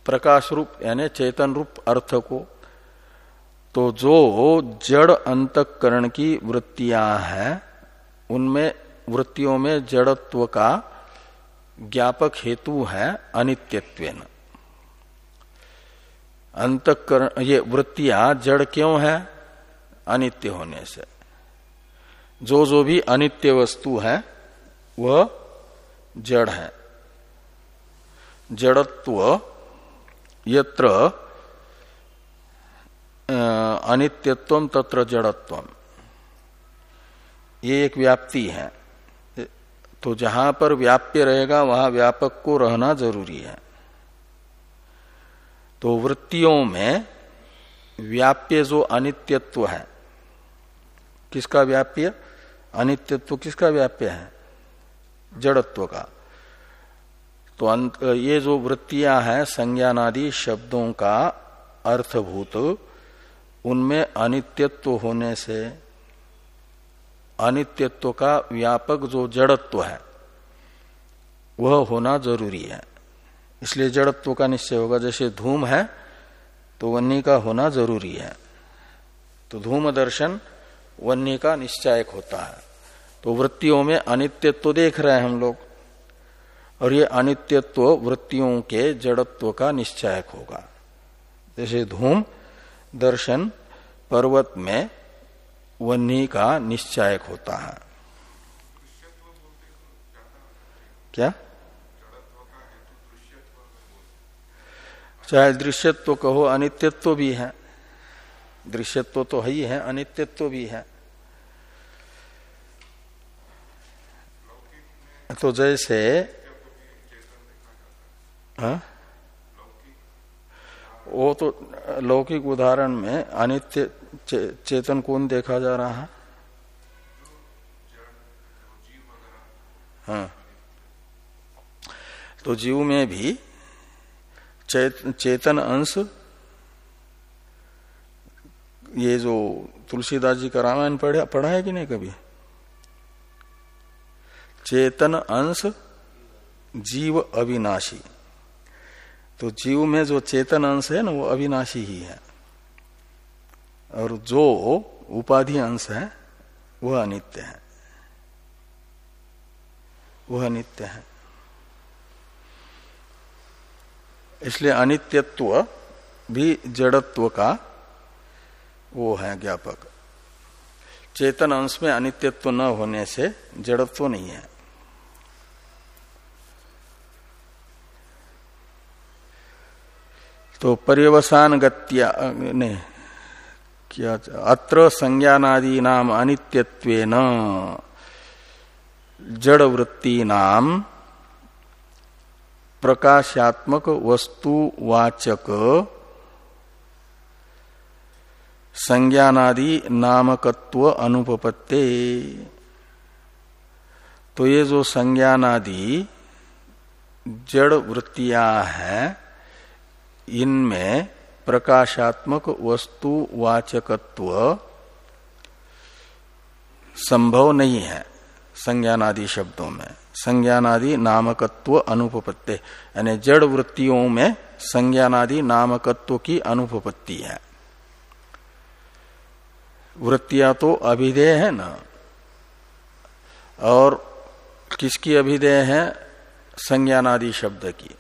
प्रकाश रूप यानी चेतन रूप अर्थ को। तो जो जड़ अंतकरण की वृत्तियाँ हैं, उनमें, वृत्तियों में जड़त्व का ज्ञापक हेतु है अनित्यत्व अंतकरण, ये वृत्तियाँ जड़ क्यों है? अनित्य होने से। जो जो भी अनित्य वस्तु है वह जड़ है। जड़त्व यत्र अनित्यत्व तत्र जड़त्व ये एक व्याप्ति है। तो जहाँ पर व्याप्य रहेगा, वहाँ व्यापक को रहना ज़रूरी है। तो वृत्तियों में व्याप्य जो अनित्यत्व है, किसका व्याप्य? अनित्यत्व किसका व्याप्य है? जड़त्व का। तो अंत, ये जो वृत्तियाँ हैं, संज्ञानादि शब्दों का अर्थभूत, उनमें अनित्यत्व होने से, अनित्यत्व का व्यापक जो जड़त्व है, वह होना ज़रूरी है। इसलिए जड़त्व का निश्चय होगा। जैसे धूम है तो वन्नी का होना ज़रूरी है। तो धूम दर्शन वन्य का निश्चायक होता है। तो वृत्तियों में अनित्यत्व देख रहे हैं हम लोग। और ये अनित्यत्व वृत्तियों के जड़त्व का निश्चायक होगा। जैसे धूम, दर्शन, पर्वत में वन्य का निश्चायक होता है। क्या? चाहे दृश्यत्व कहो, अनित्यत्व भी है। दृश्यत्व तो है ही है, अनित्यत्व भी है। तो जैसे हाँ? वो तो लौकिक उदाहरण में अनित्य चे, चेतन कौन देखा जा रहा है? हाँ। तो जीव में भी चेत, चेतन अंश ये जो तुलसीदास जी का रामायण पढ़ा पढ़ा है कि नहीं कभी? चेतन अंश जीव अविनाशी। तो जीव में जो चेतन अंश है ना, वो अविनाशी ही है। और जो उपाधि अंश है, वह अनित्य है। वह अनित्य है। इसलिए अनित्यत्व भी जड़त्व का वो है ज्ञापक। चेतन अंश में अनित्यत्व न होने से जड़त्व नहीं है। तो पर्यवसान गत्या ने, क्या, अत्र संज्ञानादि नाम अनित्यत्व जड़ वृत्ति नाम प्रकाशात्मक वस्तुवाचक संज्ञानादि नामकत्व अनुपपत्ते। तो ये जो संज्ञानादि जड़ वृत्तियाँ हैं इनमें प्रकाशात्मक वस्तु वाचकत्व संभव नहीं है संज्ञानादि शब्दों में। संज्ञानादि नामकत्व अनुपपत्ति, यानी जड़ वृत्तियों में संज्ञानादि नामकत्व की अनुपपत्ति है। वृत्तियाँ तो अभिधेय है ना? और किसकी अभिधेय है? संज्ञानादि शब्द की।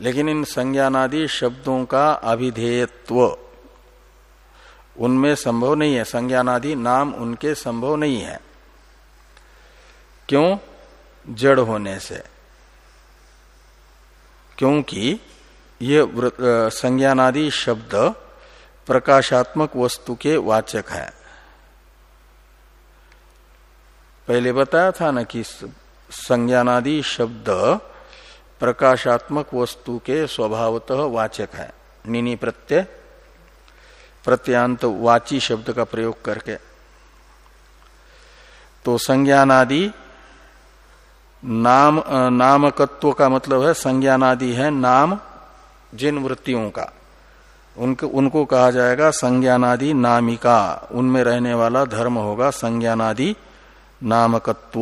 लेकिन इन संज्ञानादि शब्दों का अभिधेयत्व, उनमें संभव नहीं है। संज्ञानादि नाम उनके संभव नहीं है। क्यों? जड़ होने से। क्योंकि ये संज्ञानादि शब्द प्रकाशात्मक वस्तु के वाचक है। पहले बताया था ना कि संज्ञानादि शब्द प्रकाशात्मक वस्तु के स्वभावतः वाचक है। निनी प्रत्यय प्रत्यांत वाची शब्द का प्रयोग करके। तो संज्ञानादि, नाम नामकत्व का मतलब है संज्ञानादि है नाम जिन वृत्तियों का। उनको उनको कहा जाएगा संज्ञानादि नामिका। उनमें रहने वाला धर्म होगा संज्ञानादि नामकत्व।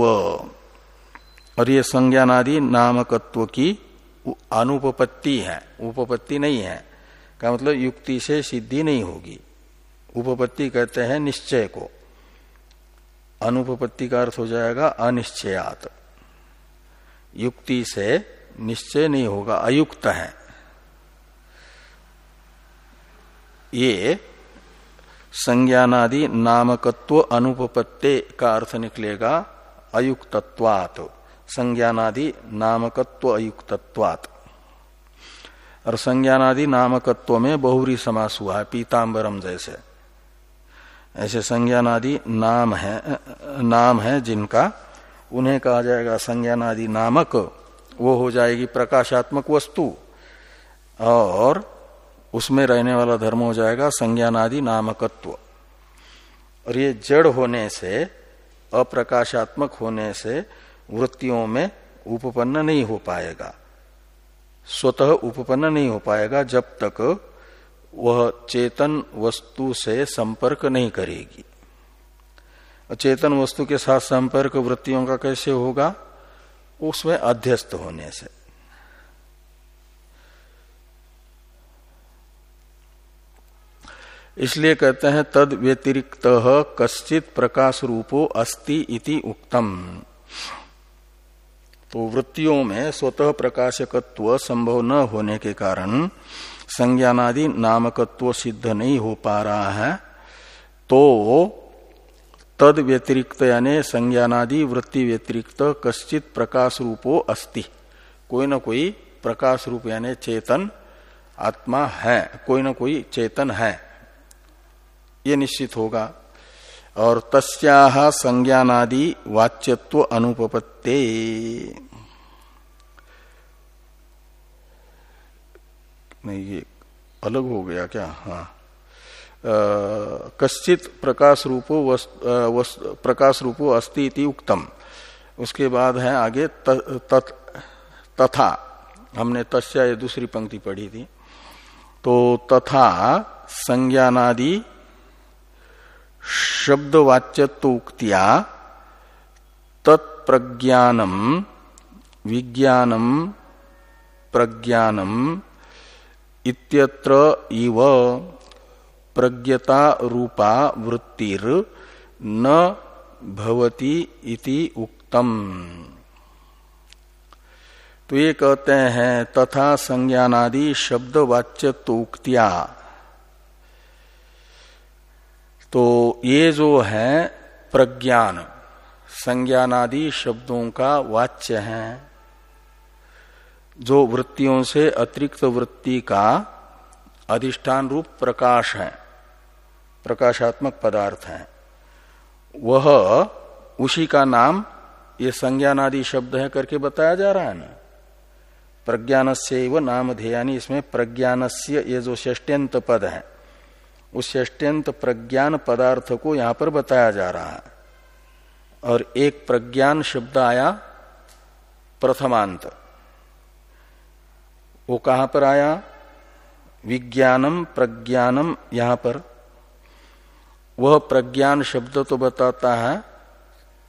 और ये संज्ञानादि नामकत्व की अनुपपत्ति है। उपपत्ति नहीं है। का मतलब युक्ति से सिद्धि नहीं होगी। उपपत्ति कहते हैं निश्चय को। अनुपपत्ति का अर्थ हो जाएगा अनिश्चयात। युक्ति से निश्चय नहीं होगा, अयुक्त है। ये संज्ञानादि नामकत्व अनुपपत्ते का अर्थ निकलेगा अयुक्तत्वात्। संज्ञानादि नामकत्व अयुक्तत्वात् और संज्ञानादि नामकत्व में बहुरी समास हुआ है पीताम्बरम जैसे। ऐसे संज्ञानादि नाम है नाम है जिनका, उन्हें कहा जाएगा संज्ञानादि नामक, वो हो जाएगी प्रकाशात्मक वस्तु। और उसमें रहने वाला धर्म हो जाएगा संज्ञानादि नामकत्व। और ये जड़ होने से, अप्रकाशात्मक होने से वृत्तियों में उपपन्न नहीं हो पाएगा। स्वतः उपपन्न नहीं हो पाएगा जब तक वह चेतन वस्तु से संपर्क नहीं करेगी। चेतन वस्तु के साथ संपर्क वृत्तियों का कैसे होगा? उसमें अध्यस्त होने से। इसलिए कहते हैं तद व्यतिरिक्त कश्चित प्रकाश रूपो अस्ति इति उक्तम। तो वृत्तियों में स्वतः प्रकाशकत्व संभव न होने के कारण संज्ञानादि नामकत्व सिद्ध नहीं हो पा रहा है। तो तद व्यतिरिक्त यानी संज्ञानादि वृत्ति व्यतिरिक्त कश्चित प्रकाश रूपो अस्ति। कोई न कोई प्रकाश रूप यानी चेतन आत्मा है, कोई न कोई चेतन है। ये निश्चित होगा। और तस्या संज्ञानादि वाच्यत्व अनुपत्ते नहीं, ये अलग हो गया क्या? हाँ। कश्चित प्रकाश रूपो प्रकाश रूपो अस्ति इति उक्तम। उसके बाद है आगे तथ तथा। हमने तस्या ये दूसरी पंक्ति पढ़ी थी। तो तथा संज्ञानादि शब्दवाच्यत्व उक्तिया तत्प्रज्ञानम विज्ञानम प्रज्ञानम इत्यत्र इव प्रज्ञता रूपा वृत्तिर न भवती इति उक्तम। तो ये कहते हैं, तथा संज्ञानादि शब्द वाच्यत्व उक्तिया तो ये जो है प्रज्ञान, संज्ञानादि शब्दों का वाच्य है। जो वृत्तियों से अतिरिक्त वृत्ति का अधिष्ठान रूप प्रकाश है, प्रकाशात्मक पदार्थ है, वह उसी का नाम ये संज्ञानादि शब्द है करके बताया जा रहा है ना। प्रज्ञान से नाम ध्ययानी, इसमें प्रज्ञान ये जो ष्ट्यंत पद है उस ष्ट्यंत प्रज्ञान पदार्थ को यहाँ पर बताया जा रहा है। और एक प्रज्ञान शब्द आया, प्रथमांत। वो कहाँ पर आया? विज्ञानम प्रज्ञानम यहाँ पर। वह प्रज्ञान शब्द तो बताता है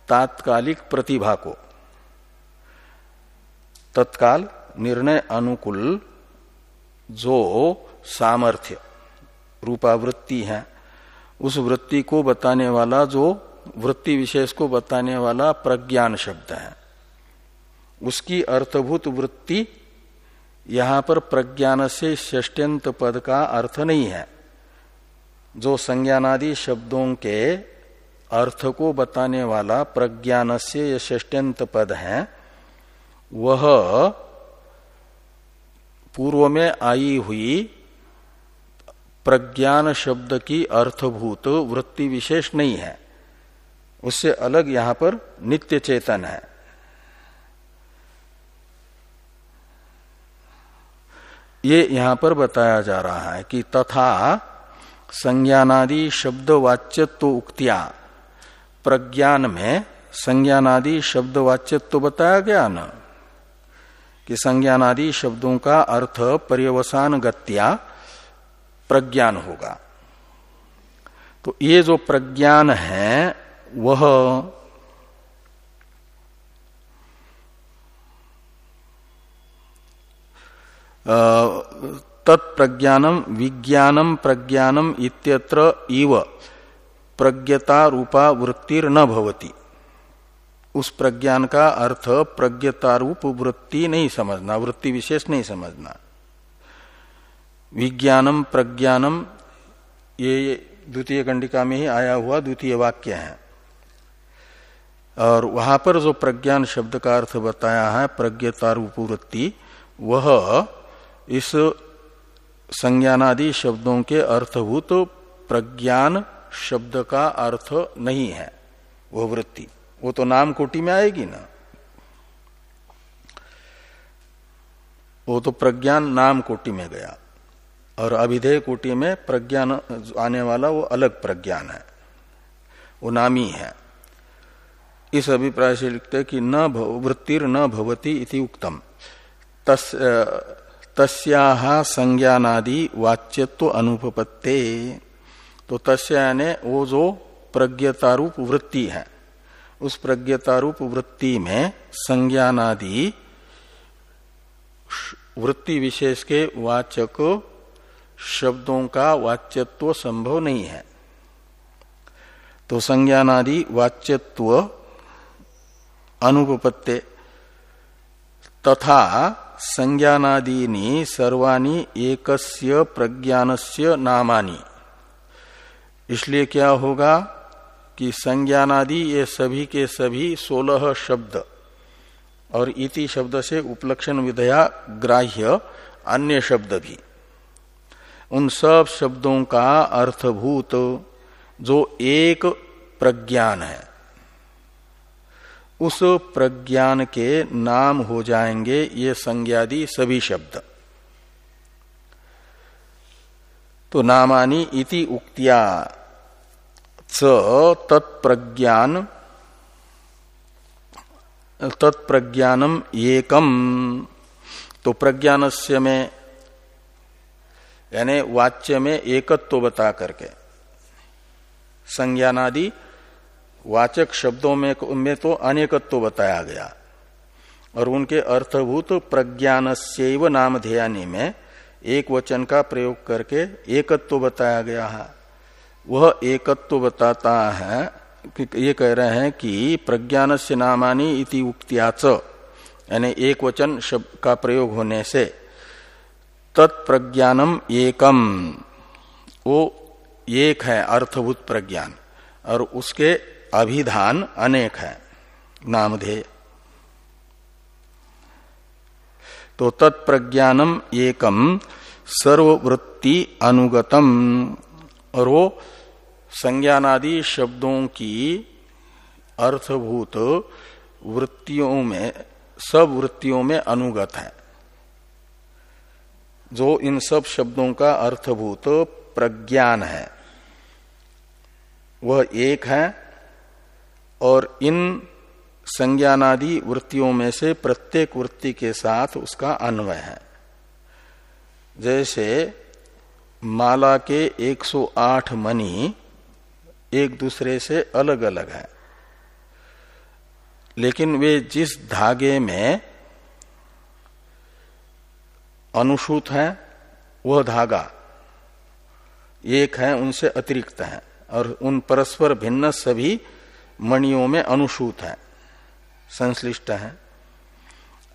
तात्कालिक प्रतिभा को। तत्काल निर्णय अनुकूल जो सामर्थ्य। रूपावृत्ति है। उस वृत्ति को बताने वाला जो वृत्ति विशेष को बताने वाला प्रज्ञान शब्द है। उसकी अर्थभूत वृत्ति यहाँ पर प्रज्ञान से ष्यंत पद का अर्थ नहीं है। जो संज्ञानादि शब्दों के अर्थ को बताने वाला प्रज्ञान से ष्यंत पद है, वह पूर्व में आई हुई प्रज्ञान शब्द की अर्थभूत वृत्ति विशेष नहीं है। उससे अलग यहाँ पर नित्य चेतन है। ये यहाँ पर बताया जा रहा है कि तथा संज्ञानादि शब्द वाच्यत्व उक्तिया। प्रज्ञान में संज्ञानादि शब्द वाच्यत्व बताया गया न? कि संज्ञानादि शब्दों का अर्थ पर्यवसान गत्या प्रज्ञान होगा। तो ये जो प्रज्ञान है, वह तत्प्रज्ञानम विज्ञानम प्रज्ञानम इत्यत्र इव प्रज्ञता रूपा वृत्तिर न भवती। उस प्रज्ञान का अर्थ प्रज्ञता रूप वृत्ति नहीं समझना, वृत्ति विशेष नहीं समझना। विज्ञानम, प्रज्ञानम, ये द्वितीय कंडिका में ही आया हुआ द्वितीय वाक्य है। और वहाँ पर जो प्रज्ञान शब्द का अर्थ बताया है प्रज्ञता रूप वृत्ति वह इस संज्ञानादि शब्दों के अर्थभूत प्रज्ञान शब्द का अर्थ नहीं है, वह वृत्ति। वो तो नाम कोटि में आएगी ना। वो तो प्रज्ञान नाम कोटि में गया। और अभिधेय कोटि में प्रज्ञान आने वाला वो अलग प्रज्ञान है। वो नामी है। इस अभिप्राय से लिखते कि न वृत्तिर न भवती इति उक्तम। तस् तस्याह संज्ञानादि वाच्यत्व अनुपत्ते तो तस्या यानी वो जो प्रज्ञतारूप वृत्ति है, उस प्रज्ञतारूप वृत्ति में संज्ञानादि वृत्ति विशेष के वाचक शब्दों का वाच्यत्व संभव नहीं है। तो संज्ञानादि वाच्यत्व अनुपत्ते तथा संज्ञानादीनी सर्वाणी एकस्य प्रज्ञानस्य नामानी। इसलिए क्या होगा कि संज्ञानादि ये सभी के सभी सोलह शब्द और इति शब्द से उपलक्षण विधया ग्राह्य अन्य शब्द भी। उन सब शब्दों का अर्थभूत, जो एक प्रज्ञान है। उस प्रज्ञान के नाम हो जाएँगे ये संज्ञादि सभी शब्द। तो नामानी इति उक्तिया च तत्प्रज्ञान, तत्प्रज्ञानम एकम। तो प्रज्ञानस्य में यानी वाच्य में एकत्व बता करके। संज्ञानादि वाचक शब्दों में, तो अनेकत्व बताया गया। और उनके अर्थभूत प्रज्ञान से नाम ध्यानी में एक वचन का प्रयोग करके एकत्व बताया गया है। वह एकत्व बताता है कि ये कह रहे हैं कि प्रज्ञान से नामानी इति उक्त्याच यानी एक वचन शब्द का प्रयोग होने से तत्प्रज्ञानम एकम। वो एक है, अर्थभूत प्रज्ञान। और उसके अभिधान अनेक है। नामधेय। तो तत्प्रज्ञानम एकम, सर्ववृत्ति अनुगतम। और वो संज्ञानादि शब्दों की अर्थभूत वृत्तियों में, सब वृत्तियों में अनुगत है। जो इन सब शब्दों का अर्थभूत प्रज्ञान है। वह एक है और इन संज्ञानादि वृत्तियों में से प्रत्येक वृत्ति के साथ उसका अन्वय है। जैसे माला के 108 मणि एक दूसरे से अलग अलग है। लेकिन वे जिस धागे में अनुसूत है, वह धागा। एक है, उनसे अतिरिक्त है, और उन परस्पर भिन्न सभी मणियों में अनुसूत है, संश्लिष्ट है।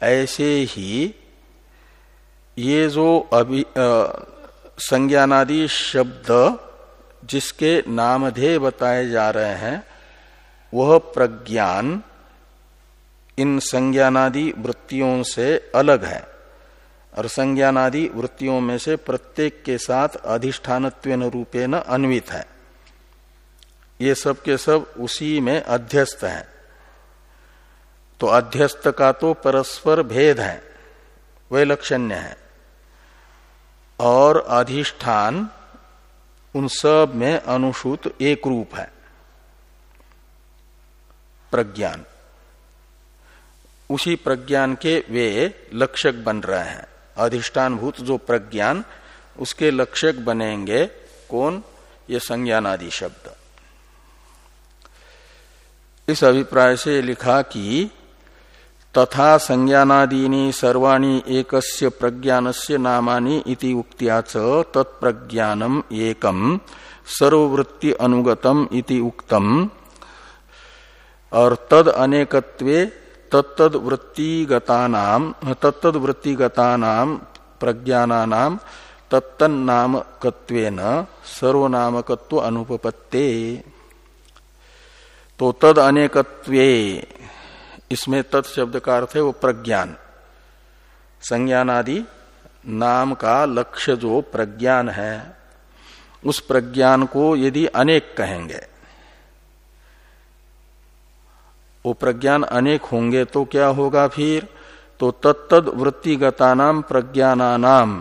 ऐसे ही ये जो अभि संज्ञानादि शब्द जिसके नामधेय बताए जा रहे हैं, वह प्रज्ञान इन संज्ञानादि वृत्तियों से अलग है। और संज्ञानादि वृत्तियों में से प्रत्येक के साथ अधिष्ठान रूपे न अन्वित है। ये सब के सब उसी में अध्यस्त है। तो अध्यस्त का तो परस्पर भेद है वह लक्षण्य है। और अधिष्ठान उन सब में अनुसूत एक रूप है। प्रज्ञान। उसी प्रज्ञान के वे लक्षक बन रहे हैं। अधिष्ठान भूत जो प्रज्ञान, उसके लक्षक बनेंगे कौन? ये संज्ञानादि शब्द। इस अभिप्राय से लिखा कि तथा संज्ञानादीनी सर्वाणी एकस्य प्रज्ञानस्य नामानि इति उक्त्याच तत्प्रज्ञानम एकम, सर्ववृत्ति अनुगतम इति उक्तम। और तद अनेकत्वे तत्तद वृत्तिगतानाम तत्तद वृत्तिगतानाम प्रज्ञानानाम तत्तनामकत्वेन सर्वनामकत्व अनुपपत्ते। तो तद अनेकत्वे, इसमें तत् शब्द का अर्थ है वो प्रज्ञान। संज्ञान आदि नाम का लक्ष्य जो प्रज्ञान है, उस प्रज्ञान को यदि अनेक कहेंगे वो प्रज्ञान अनेक होंगे तो क्या होगा फिर? तो तत्तद वृत्तिगता नाम प्रज्ञानानाम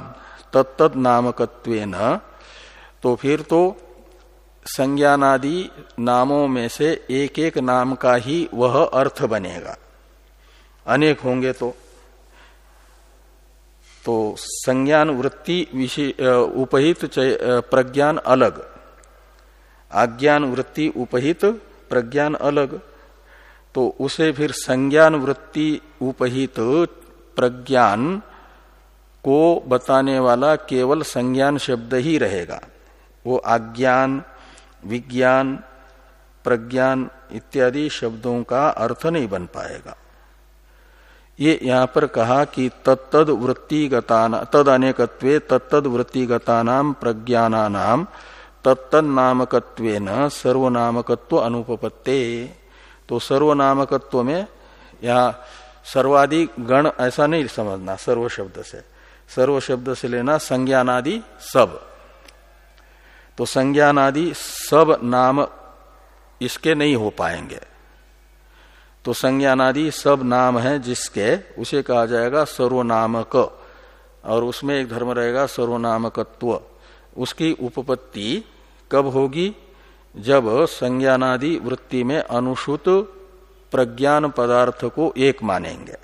तत्तद नामकत्वेन। तो फिर तो संज्ञानादि नामों में से एक एक नाम का ही वह अर्थ बनेगा। अनेक होंगे तो। तो संज्ञान वृत्ति उपहित प्रज्ञान अलग। आज्ञान वृत्ति उपहित, प्रज्ञान अलग। तो उसे फिर संज्ञान वृत्ति उपहित प्रज्ञान को बताने वाला केवल संज्ञान शब्द ही रहेगा। वो आज्ञान विज्ञान, प्रज्ञान इत्यादि शब्दों का अर्थ नहीं बन पाएगा। ये यहाँ पर कहा कि तत्तद वृत्तिगता तद अनेकत्वे तत्तद वृत्तिगता नाम प्रज्ञानानाम तत्तद नामकत्व सर्वनामकत्व अनुपत्ते तो सर्वनामकत्व में यहाँ सर्वादि गण ऐसा नहीं समझना, सर्व शब्द से। सर्व शब्द से लेना संज्ञानादि सब। तो संज्ञानादि सब नाम इसके नहीं हो पाएँगे। तो संज्ञानादि सब नाम है जिसके, उसे कहा जाएगा सर्वनामक, और उसमें एक धर्म रहेगा सर्वनामकत्व। उसकी उपपत्ति कब होगी? जब संज्ञानादि वृत्ति में अनुसूत प्रज्ञान पदार्थ को एक मानेंगे,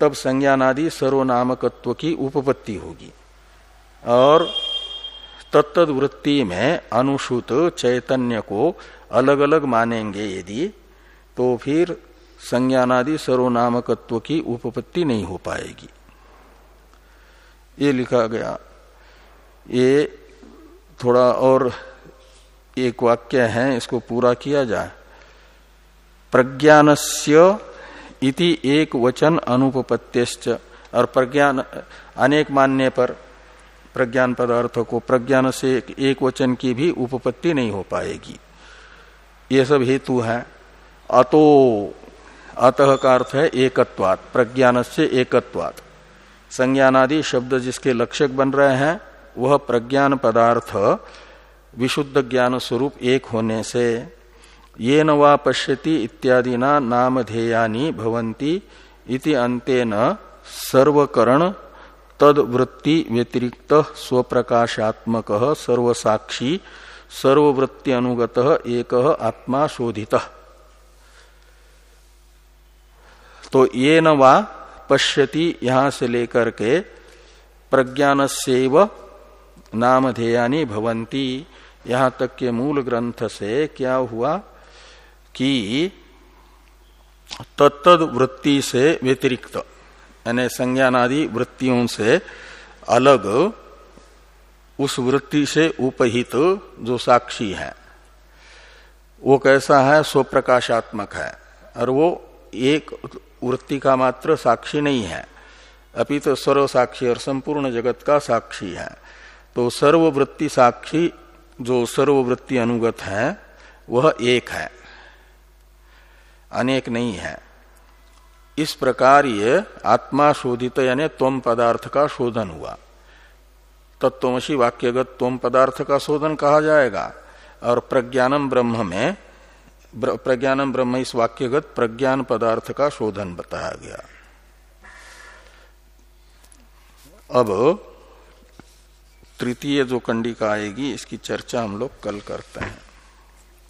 तब संज्ञानादि सर्वनामकत्व की उपपत्ति होगी। और तत्त वृत्ति में अनुसूत चैतन्य को अलग अलग मानेंगे यदि तो फिर संज्ञानादि सर्वनामकत्व की उपपत्ति नहीं हो पाएगी। ये लिखा गया। ये थोड़ा और एक वाक्य है, इसको पूरा किया जाए। प्रज्ञानस्य इति एक वचन अनुपत्य और प्रज्ञान, अनेक मानने पर प्रज्ञान पदार्थ को प्रज्ञान से एक वचन की भी उपपत्ति नहीं हो पाएगी। ये सब हेतु है। अतो, अतः का अर्थ है एकत्वात प्रज्ञान से एकत्वात। संज्ञानादि शब्द जिसके लक्षक बन रहे हैं, वह प्रज्ञान पदार्थ विशुद्ध ज्ञान स्वरूप एक होने से ये नवा पश्यति इत्यादि ना नामधेयानी भवंती इति अंतेन सर्वकरण तद वृत्ति व्यतिरिक्त स्वप्रकाशात्मक सर्वसाक्षी सर्ववृत्ति अनुगत एक आत्मा शोधित। तो ये न वा पश्यति यहाँ से लेकर के प्रज्ञान से नामधेयानी भवंती यहाँ तक के मूल ग्रंथ से क्या हुआ कि तत्द वृत्ति से व्यतिरिक्त, यानी संज्ञानादि वृत्तियों से अलग उस वृत्ति से उपहित जो साक्षी है, वो कैसा है? स्वप्रकाशात्मक है। और वो एक वृत्ति का मात्र साक्षी नहीं है। अभी तो सर्व साक्षी और संपूर्ण जगत का साक्षी है। तो सर्ववृत्ति साक्षी जो सर्ववृत्ति अनुगत है, वह एक है। अनेक नहीं है। इस प्रकार ये आत्मा शोधित यानी तोम पदार्थ का शोधन हुआ। तत्वमसी वाक्यगत तोम पदार्थ का शोधन कहा जाएगा। और प्रज्ञानम ब्रह्म में प्रज्ञानम ब्रह्म इस वाक्यगत प्रज्ञान पदार्थ का शोधन बताया गया। अब तृतीय जो कंडिका आएगी इसकी चर्चा हम लोग कल करते हैं।